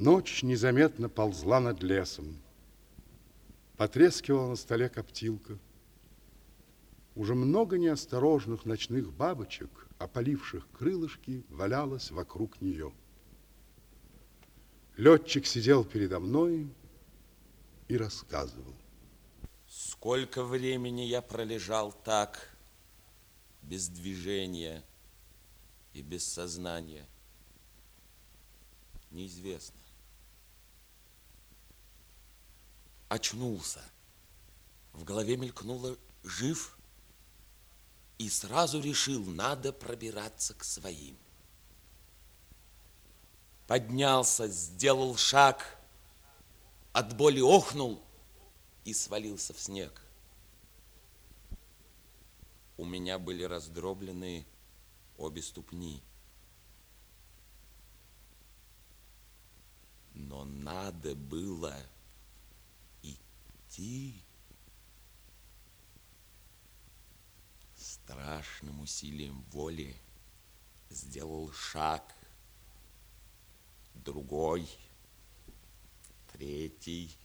Ночь незаметно ползла над лесом. Потрескивала на столе коптилка. Уже много неосторожных ночных бабочек, опаливших крылышки, валялось вокруг нее. Летчик сидел передо мной и рассказывал. Сколько времени я пролежал так, без движения и без сознания, неизвестно. Очнулся. В голове мелькнуло «жив» и сразу решил, надо пробираться к своим. Поднялся, сделал шаг, от боли охнул и свалился в снег. У меня были раздроблены обе ступни. Но надо было идти. Страшным усилием воли сделал шаг, другой, третий,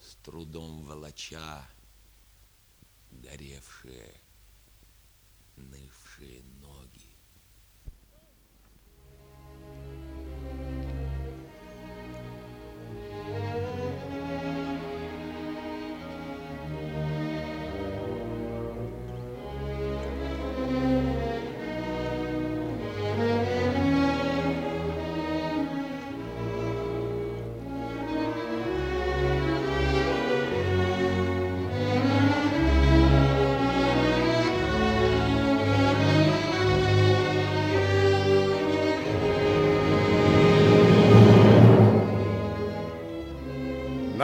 с трудом волоча горевшие, нывшие ноги.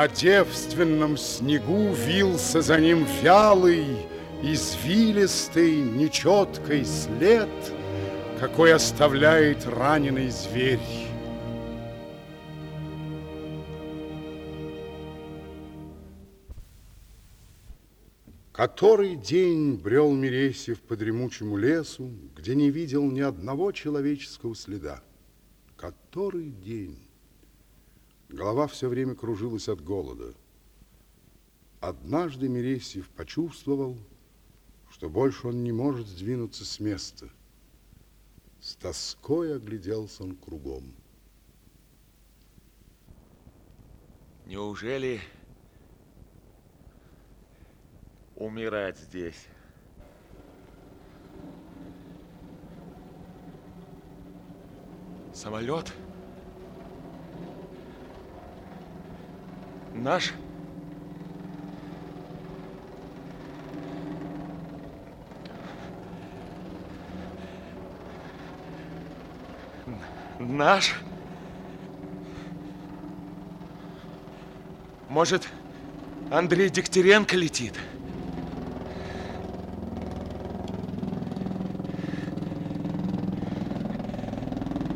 На девственном снегу вился за ним вялый, извилистый, нечеткий след, какой оставляет раненый зверь. Который день брел Мересьев по дремучему лесу, где не видел ни одного человеческого следа. Который день? Голова все время кружилась от голода. Однажды Мересьев почувствовал, что больше он не может сдвинуться с места. С тоской огляделся он кругом. Неужели умирать здесь? Самолет? Наш? Наш? Может, Андрей Дегтяренко летит?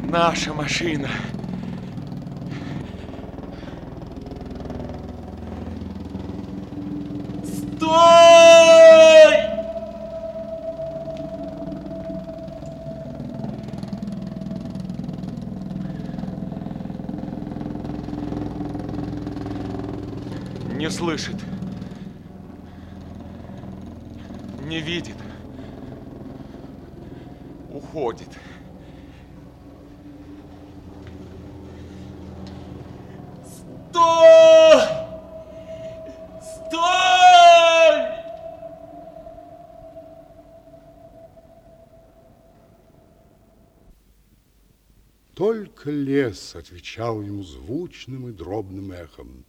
Наша машина. Стой! Не слышит. Не видит. Уходит. Стой! Только лес отвечал ему звучным и дробным эхом.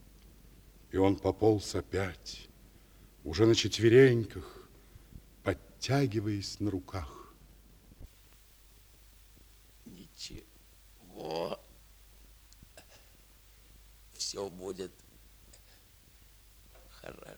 И он пополз опять, уже на четвереньках, подтягиваясь на руках. Ничего. Все будет хорошо.